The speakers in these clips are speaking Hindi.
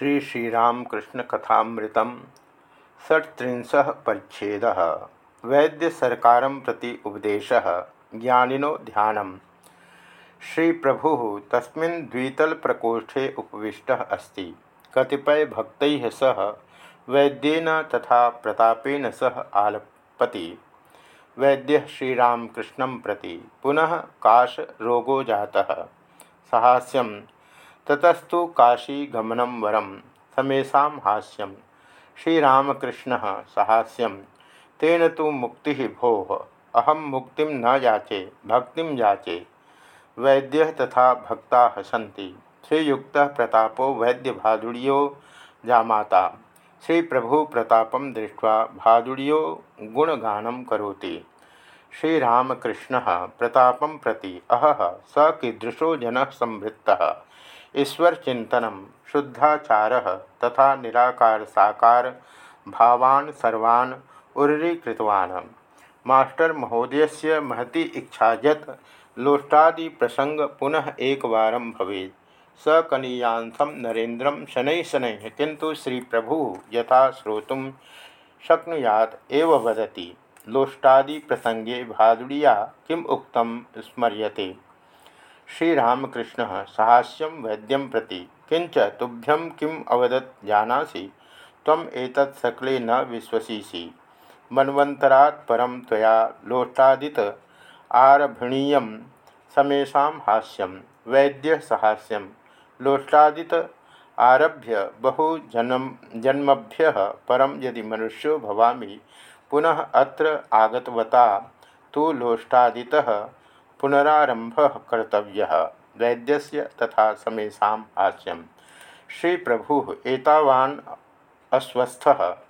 श्री श्रीरामकृष्ण कथामृत षट्त्रिंश वैद्य सरकार प्रति उपदेश। ज्ञानिनो ध्यान श्री प्रभु तस्मिन् द्वितल प्रकोष्ठे उपविष्ट अस्ति। भक्त सह वैद्यन तथा प्रतापेन सह आलपति। वैद्य श्रीरामकृष्ण प्रति पुनः काश रोगो जाता। सहास्यम ततस्तु काशीगमनं वरम समेशा हास्यम श्रीरामकृष्ण सहास्यम तेन तो मुक्ति भो। अहम मुक्ति न याचे, भक्ति याचे। वैद्य तथा भक्ता सी श्रीयुक्त प्रतापो वैद्य भादुड़ियो जामाता। श्री प्रभु प्रताप दृष्ट्वा भादुड़ियो गुणगान कौती श्रीरामकृष्ण प्रताप प्रति अह स जन संवृत्ता। ईश्वर चिंतन शुद्धाचार तथा निराकार साकार भावान सर्वान् उर्रीकृतवान्। मास्टर महोदय से महती इच्छा यत लोष्टादि प्रसंग पुनः एक बार भवे स नरेन्द्र शनै शनै किंतु श्री प्रभु यथा श्रोत शक्नुयात एव वदति। लोष्टादि प्रसंगे भादुड़िया किम उक्तम स्मर्यते? श्रीरामकृष्ण साहस्यम वैद्यम प्रति किंच तुभ्यं किम अवदत जानासी? तम एतत् सकले न विश्वसीसी। मन्वंतरात् परम त्वया लोष्टादित आरभणीय समेशा हास्यम वैद्य सहास्यम लोष्टादित आरभ्य बहु जन्म, जन्मभ्य परम यदि मनुष्यो भवामी, पुनः अत्र आगतवता तो लोष्टादितः पुनरारंभ कर्तव्य वैद्य तथा समेशा हास्यम। श्री प्रभु एतावान अस्वस्थ,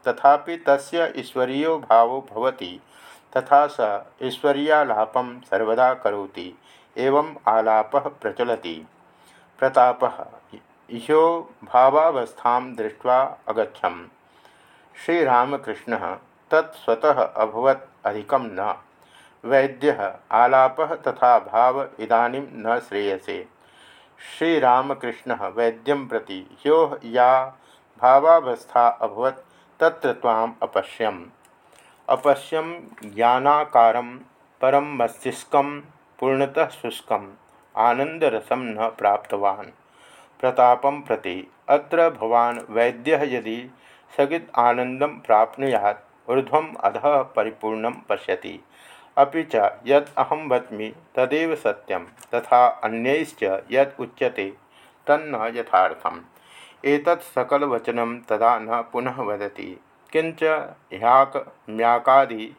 तथापि तस्य ईश्वरीयो भावो भवति, तथा स ईश्वरीयालापं सर्वदा करोति एवं आलाप प्रचलति। प्रताप ह्यो भावावस्था दृष्ट्वा अगछम श्रीरामकृष्ण तत्स्वतः अभवत अधिकम न। वैद्य आलाप तथा भाव इदानीं न श्रेयसे। श्रीरामकृष्ण वैद्यम प्रति ह्यो या भावावस्था अभवत, तत्र ताम अपश्यम। अपश्यम ज्ञानाकार परम मस्तिष्क पूर्णतः शुष्क आनंदरसम न प्राप्तवान। प्रतापम प्रति अत्र भवान वैद्य यदि स्थगित आनंदम प्राप्नुयात, ऊर्ध्वम अध परिपूर्ण पश्यति। अभी च अहम वच्मि तदेव सत्यम तथा अन्यैश्च यद उच्यते तन्न यथार्थम। एतत् सकलवचनं तदा न पुनः वदति। किंच ह्याक म्याकादि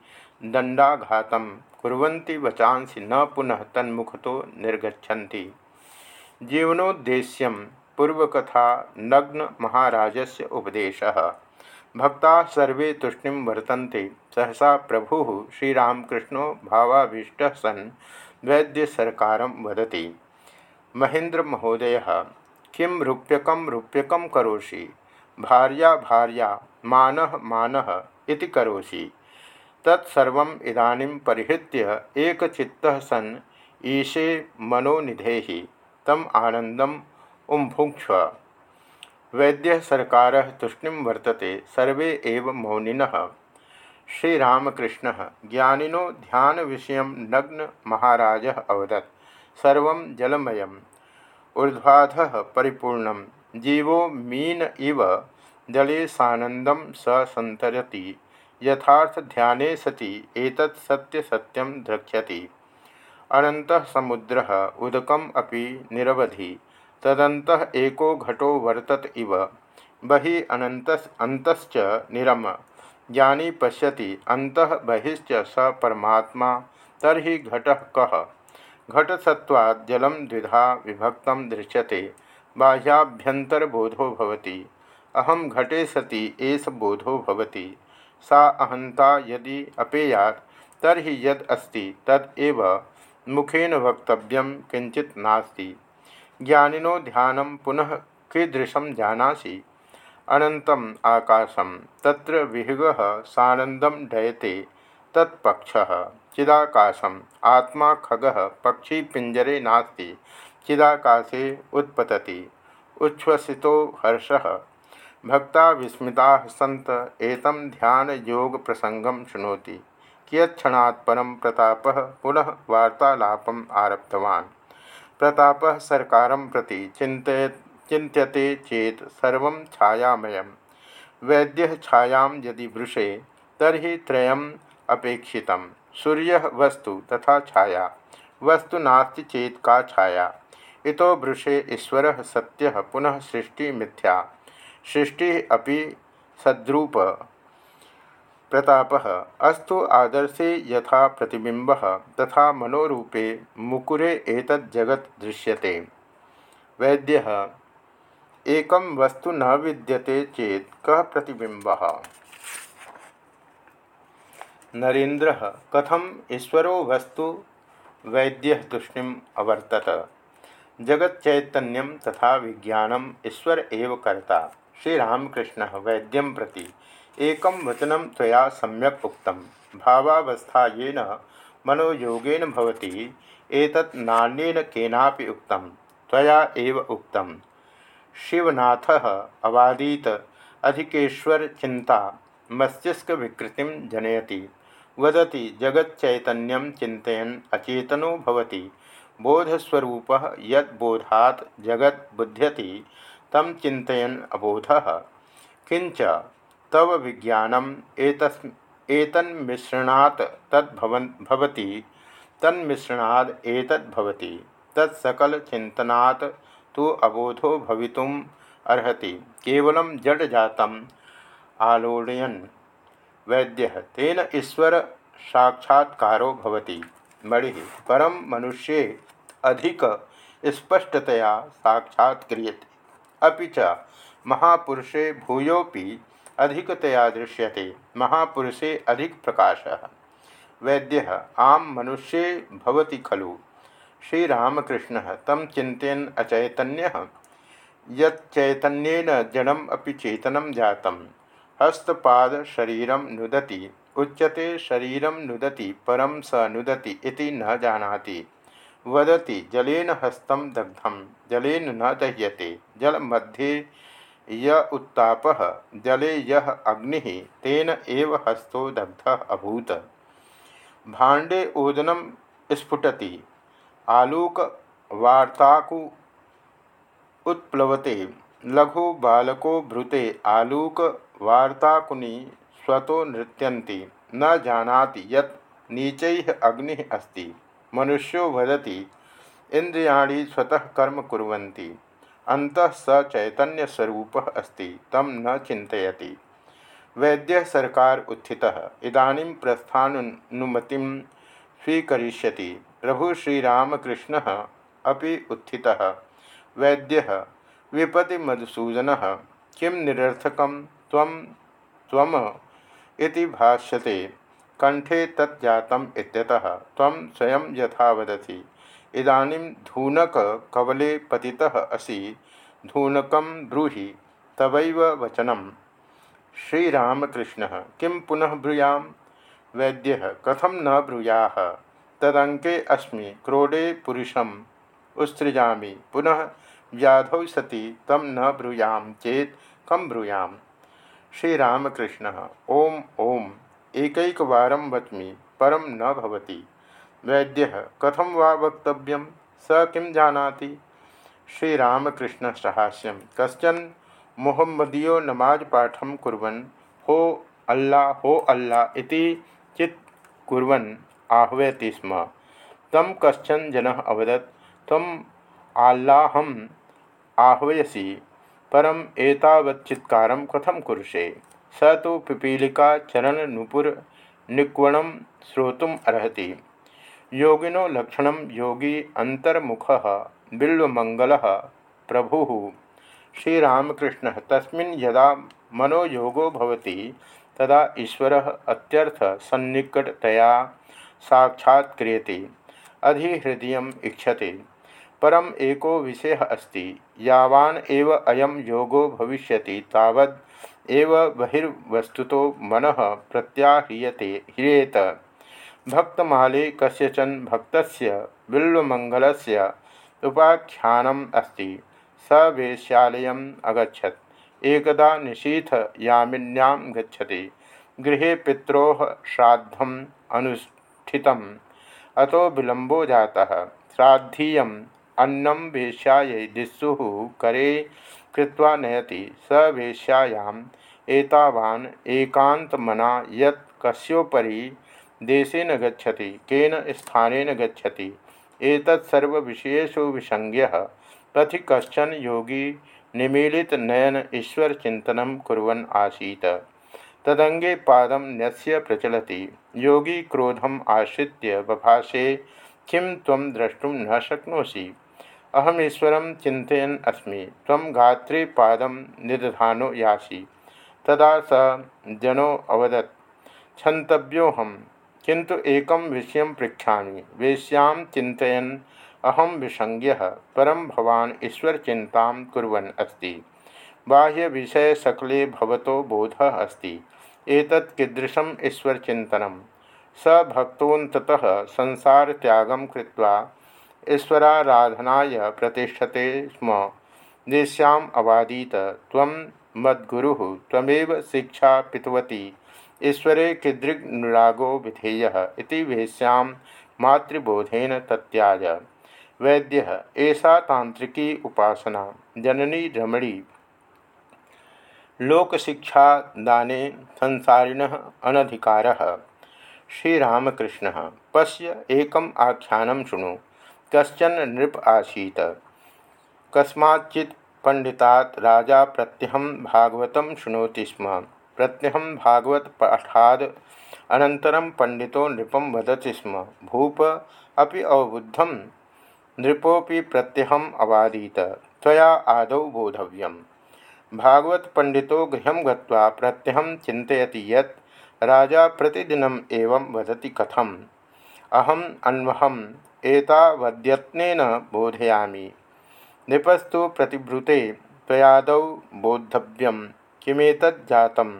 दंडाघातं कुर्वन्ति वचांसि न पुनः तन्मुखतो निर्गछन्ति जीवनोद्देश्यं पूर्वकथा नग्न महाराजस्य उपदेशः। भक्ता सर्वे तुष्णि वर्तन्ते। सहसा प्रभु श्रीरामकृष्णो भावाभीष्ट सन् वैद्य सरकार वदति। महेन्द्र महोदय, किं रूप्यकं रूप्यकं करोषि? भार्या भार्या, मान मान इति करोषि। तत्सर्वम् इदानीं परिहृत्य एकचित्तः सन् ईशे मनोनिधेहि, तम आनंदम उम्भुक्ष्व वैद्य सरकार तुष्णिम वर्तते, सर्वे एव मौनिन। श्रीरामकृष्ण, ज्ञानिनो ध्यान विषय नग्न महाराज अवदत्। सर्व जलमय ऊर्ध्वाध परिपूर्ण जीवो मीन इव जले सानंदम स संतरति। यथार्थ ध्याने सति, एतत् सत्य सत्यम द्रक्ष्यति। अनंत समुद्र, उदकम अपि निरवधि। तदंत एको घटो वर्तत इव। बहि अनंत अंतश्च निरम। ज्ञानी पश्यति अंत बहिश्च स परमात्मा तरी घट कह घटसत्वात् जलम द्विधा विभक्त दृश्यते। बाह्याभ्यंतरबोधो अहम घटे सति, एष बोधो भवति। सा अहंता यदि अपेयात तरी यद अस्ति तद मुखेन वक्तव्यम किंचित नास्ति। ज्ञानिनो ध्यान पुनः कीदृशं जानासि। अनन्तम् आकाशम तत्र विहग सानंदम डयते तत्पक्ष चिदाकाशम आत्मा खग पक्षी पिंजरे नास्ति। चिदाकाशे उत्पतति। उच्छ्वसितो हर्ष। भक्ता विस्मता सत एतम ध्यान योग प्रसंगम शुणोति। कियत्क्षणात् परम प्रताप पुनः वार्तालापम आरब्धवान्। प्रताप सरकार प्रति चिंत चिंत्यते चेत सर्व छायामय वैद्य छाया यदि वृषे तरी त्रयम् अपेक्षित सूर्य वस्तु तथा छाया। वस्तु नास्ति चेत का छाया? इतो वृषे ईश्वर सत्य पुनः सृष्टि मिथ्या सृष्टि अभी सद्रूप। प्रताप, अस्तु आदर्शे यथा प्रतिबिंब तथा मनोरूपे मुकुरे जगत् दृश्यते। वैद्य, एक वस्तु न विद्यते चेत कह प्रतिबिंब नरेन्द्र, कथम ईश्वरो वस्तु? वैद्य तुष्णिम अवर्तत। जगच्चैतन्यम तथा विज्ञानम ईश्वर एव कर्ता। श्रीरामकृष्ण वैद्यम प्रति एक वचनम तया सम्यक उक्तम भावावस्था मनोयोगेन भवति, एतत् नान्येन केनापि उक्तम त्वया एव उक्तम शिवनाथः अवादीत अधिकेश्वर चिंता मस्तिष्क विकृति जनयति, वदति जगच्चैतन्यम चिंतन अचेतनो भवति, बोधस्वरूप यदोधात जगत बुध्यति तम चिंतन अबोध। किंच तव विज्ञानम एतन्मिश्रणात् तद्भवति तन्मिश्रणाद एतद्भवति तत्सकल चिंतनात् तो अबोधो भवितुम अर्हति। केवलं जडजातम आलोड़यन। वैद्य, तेन ईश्वर साक्षात्कारो भवति। मणि परम मनुष्य अधिक स्पष्टतया साक्षात्क्रियते। अभी च महापुरुषे भूयोपि अधिकतया दृश्यते। महापुरुषे अधिक प्रकाश। वैद्य, आम मनुष्ये भवति खलु। श्रीरामकृष्ण तम चिंतन अचैतन्य। यैतन्यन जड़म अभी चेतनम जातम। हस्तपाद शरीरम नुदति। उच्यते शरीरम नुदति। परम स नुदति न जानाति। वदति, जलेन हस्तं दग्धम जलेन न दह्यते, जल मध्ये य उत्ताप, जले यह अग्नि, तेन एव हस्तो दग्ध अभूत। भाण्डे ओदनम स्फुटति, आलोक वार्ताकु उत्प्लवते, लघु बालको भ्रुते आलूक वार्ताकुनी स्वतो नृत्यन्ति, न जानाति यत् नीचैः अग्निः अस्ति। मनुष्यो वदति इंद्रियाणि स्वतः कर्म कुर्वन्ति, अन्तः स चैतन्यस्वरूपः अस्ति, तं न चिन्तयति। वैद्य सरकार उत्थितः, इदानीं प्रस्थानुमति स्वीकरिष्यति। प्रभु श्रीरामकृष्णः अपि उत्थितः। वैद्यः, विपतिमधुसूदनः, किं निरर्थकं भाष्यते। कंठे तत्जातम स्वयं यथा इदानीं धूनक कवले पतितः असि। धूनकं ब्रूहि, तवैव वचनम। श्रीरामकृष्ण, किं पुनः ब्रूयां वैद्य कथम न ब्रूया? तदंके अस्मि क्रोडे पुरुषम। उत्सृजामि, पुनः व्याधौ सती तम न ब्रूयां चेत कम ब्रूयाम? श्रीरामकृष्ण, ओम ओम। एकैकवार वच्मि परम न भवति। वैद्य कथम वा वक्तव्य? स किं जानाति? श्रीरामकृष्ण सहास्यम कशन मोहम्मदीयो नमाज़ पाठम कुर्वन्, हो अल्लाह हो अल्लाह इति चित् कुर्वन् आह्वयति स्म। तम कशन जन अवदत् तम आल्लाहम आह्वयसी, परम एतावच्चित्कार कथम कुरुषे? स तो पिपीलिका चरण नुपुर निक्वण श्रोतुम अर्हति। योगिनो लक्षण योगी अंतर्मुख बिल्वमंगल प्रभु। श्रीरामकृष्ण, तस्मिन् यदा मनोयोगो तदा ईश्वर अत्यर्थ सन्निकटतया साक्षात्क्रियते अधिहृदय इक्षते परम एको विषय अस्ति, यावान अयम योगो भविष्यति तावद एव बहिर्वस्तुतो मन प्रत्याह्रियते, ह्रियेत। भक्तमाले कस्यचन भक्तस्य बिल्वमंगलस्य उपाख्यानम अस्ति। स वेश्यालयम् अगछत एकदा निशीथ यामिन्यां गच्छति। गृहे पित्रोः श्राद्धम् अनुष्ठितम्। अतो विलम्बो जातः। श्राद्धीयम् अन्नं वेश्यायै दिस्सुः करे कृत्वा नयति स वेश्यायाम् एतावान् एकान्तमना यत् कस्योपरि देशेन गच्छति, केन स्थानेन गच्छति। पथि कश्चन योगी निमीलित नयन ईश्वर चिंतन कुरन आसीत। तदंगे पादम न्यस्य प्रचलति। योगी क्रोधम आश्रित्य बभाषे, किं त्वं द्रष्टुम न शक्नोषि। अहम ईश्वर चिंतन अस्मि। त्वं गात्रे पादम निदधानो यासी। तदा स जनो अवदत् क्षंतव्योहम किंतु एक विषय पृछा वेश्यां चिंतन अहम विसंज्ञ परम भवान ईश्वर चिंता कुरन अस्ति। बाह्य विषय सकले भवतो बोध अस्ति। एतत् कीदृशम ईश्वर चिंतन स भक्तोन्ततः संसार त्यागम कृत्वा ईश्वराराधनाय प्रतिष्ठते स्म। देश्याम अवादीत, त्वं मद्गुरुः त्वमेव शिक्षा पितवती। ईश्वरे किदृग्नुरागो विधेय वेश्यां मातृबोधेन तत्याज वैद्य ऐसा तांत्रिकी उपासना, जननी रमणी। लोकशिक्षा दाने संसारिण अनधिकार। श्रीरामकृष्ण, पश्य एकम आख्यान शुणु। कशन नृप आसीत। कस्माच्चित् पंडितात् राजा प्रत्यहं भागवतं शुणोति स्म। प्रत्यहम भागवत पाठाद अनंतरम पंडितो नृपम वदति स्म। भूप अपि अवबुद्धम नृपोपि प्रत्यहम अवादीत। त्वया आदौ बोधव्यम। भागवत पंडितो गृह गत्वा प्रत्यहम यत् राजा प्रतिदिनम एवं वदति कथम। अहम अन्वहम एतावद्यत्नेन बोधयामि। नृपस्तु प्रतिब्रूते त्वयादौ बोद्धव्यम किमेतज्जातम्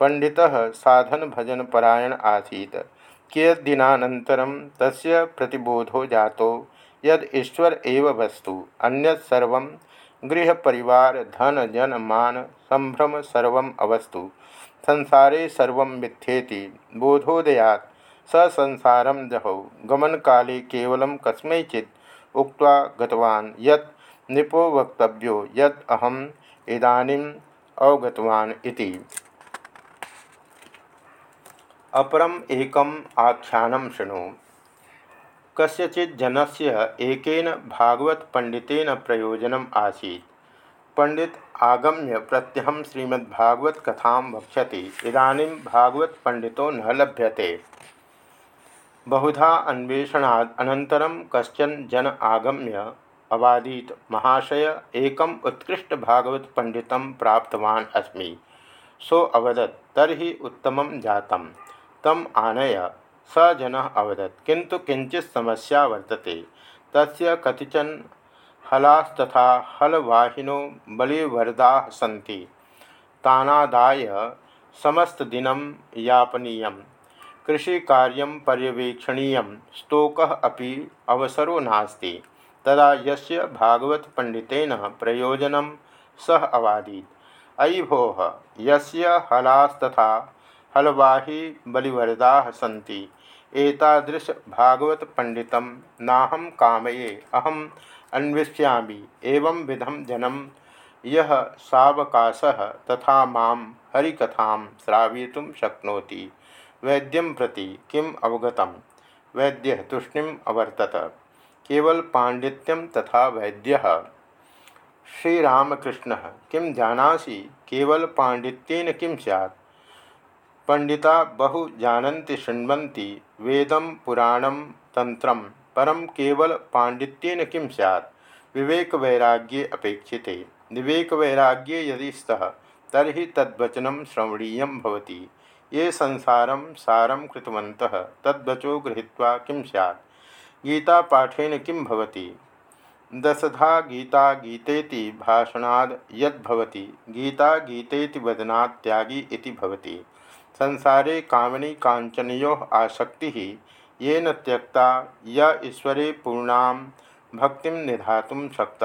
पंडित साधन भजन परायण आसीत। कियदिनानन्तरं तस्य प्रतिबोधो जातो। यद ईश्वर एव वस्तु, अन्यत् सर्वं गृह परिवार धन जन मान संभ्रम सर्व अवस्तु। संसारे सर्व मिथ्येति बोधोदयात्। स संसारं जहौ। गमन काले कस्मैचित् उक्त्वा गतवान्। यत् नृपो वक्तव्यो, यत् अहम् इदानीम् अवगतवान् इति। अपरम एकम आख्यान शृणु। कस्यचि से एकेन भागवत पंडितेन प्रयोजनम आसी पंडित आगम्य प्रत्यहम श्रीमद्भागवत कथा वक्षति इदानीं भागवत पंडितो न लभ्यते। बहुधा अन्वेषणात् अनन्तरं कश्चन जन आगम्य अवादीत महाशय एकम उत्कृष्ट भागवत पंडितं प्राप्तवान् अस्मि। सो अवदत्, तर्हि उत्तमं जातम्। तम आनय, स जन अवदत् किंतु किंचित समस्या वर्तते। तस्य कतिचन हलास्तथा हलवाहिनो बलिवरदा सन्ति। तानादाय समस्तदिनं यापनीयं कृषिकार्यं पर्यवेक्षणीयं स्तोकः अपि अवसरो नास्ति। तदा यस्य भागवतपण्डितेन प्रयोजनं सः अवादीत्। अयि भोः यस्य हलास्तथा हलवाही बलिवरदा सी एतादृश भागवत पंडित नाहम कामये अहम अन्विष्यामि, एवं विधम जनम यह सावकाश तथा माम हरिकथा श्रावयितुं शक्नोति। वैद्यम प्रति किम अवगत? वैद्य तूष्णीम अवर्तत। केवल पांडित्यम तथा वैद्य। श्रीरामकृष्ण, किं जानासी? केवल पांडित्यन किं सैत् पंडिता बहु जानन्ति शृण्वन्ति वेदं पुराणं तंत्र परम केवल पांडित्यन किं सैत् विवेकवैराग्ये अपेक्षिते। विवेकवैराग्ये यदि स्तः तद्वचनं श्रवणीय भवति। ये संसारं सारं कृतवन्तः, तद्वचो गृहीत्वा किं स्यात्? गीतापाठेन किं भवति? दशधा गीता गीतेति भाषणाद् यद्भवति गीता गीतेति वदनात् त्यागी इति भवति। संसारे कामनी कांचनो आसक्ति, येन त्यक्ता य ईश्वरे पूर्णां भक्ति निधा शक्त।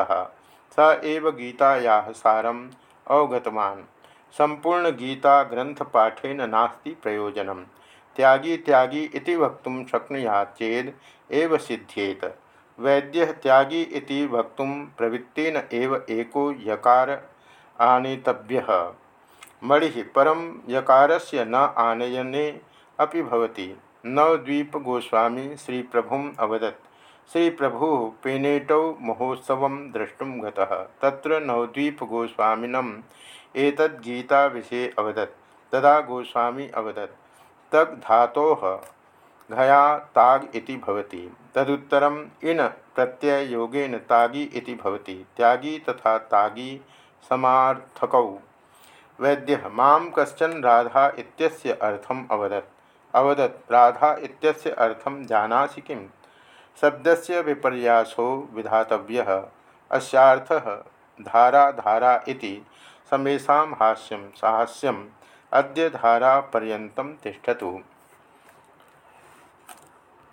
स एव गीताया सारम अवगतवान्। संपूर्ण गीता ग्रंथ पाठेन नास्ति प्रयोजनम। त्यागी त्यागी इति वक्तुं शक्नुयात् चेद एव सिद्ध्येत। वैद्य त्यागी इति वक्तुं प्रवृत्तेन एव एको यकार आनेतव्यः। मणि परम यकार से न आनयने अपि भवति। नवद्वीप गोस्वामी श्री प्रभुम अवदत्। श्री प्रभु पेनेटौ महोत्सव द्रष्टुम गतः। तत्र नवद्वीप एतद् गीता विषये अवदत्। तदा गोस्वामी अवदत्, तग धातो घया ताग इति भवति। तदुत्तरम इन प्रत्यय योगेन तागी इति भवति। त्यागी तथा तागी समार्थकौ। वैद्य माम कश्चन राधा इत्यस्य अर्थम अवदत्। अवदत्, राधा इत्यस्य अर्थम जानासि किम? शब्दस्य विपर्यासो विधातव्यः। अस्यार्थः धारा धारा इति समेषां हास्यम साहस्यम अद्य धारा पर्यन्तं तिष्ठतु।